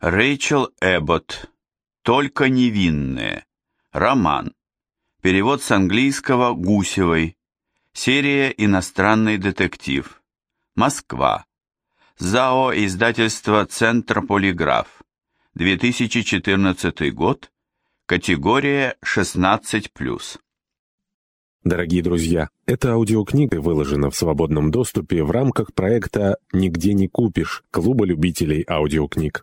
Рэйчел Эббот. Только невинные. Роман. Перевод с английского Гусевой. Серия «Иностранный детектив». Москва. ЗАО издательство «Центр Полиграф». 2014 год. Категория 16+. Дорогие друзья, эта аудиокнига выложена в свободном доступе в рамках проекта «Нигде не купишь» Клуба любителей аудиокниг.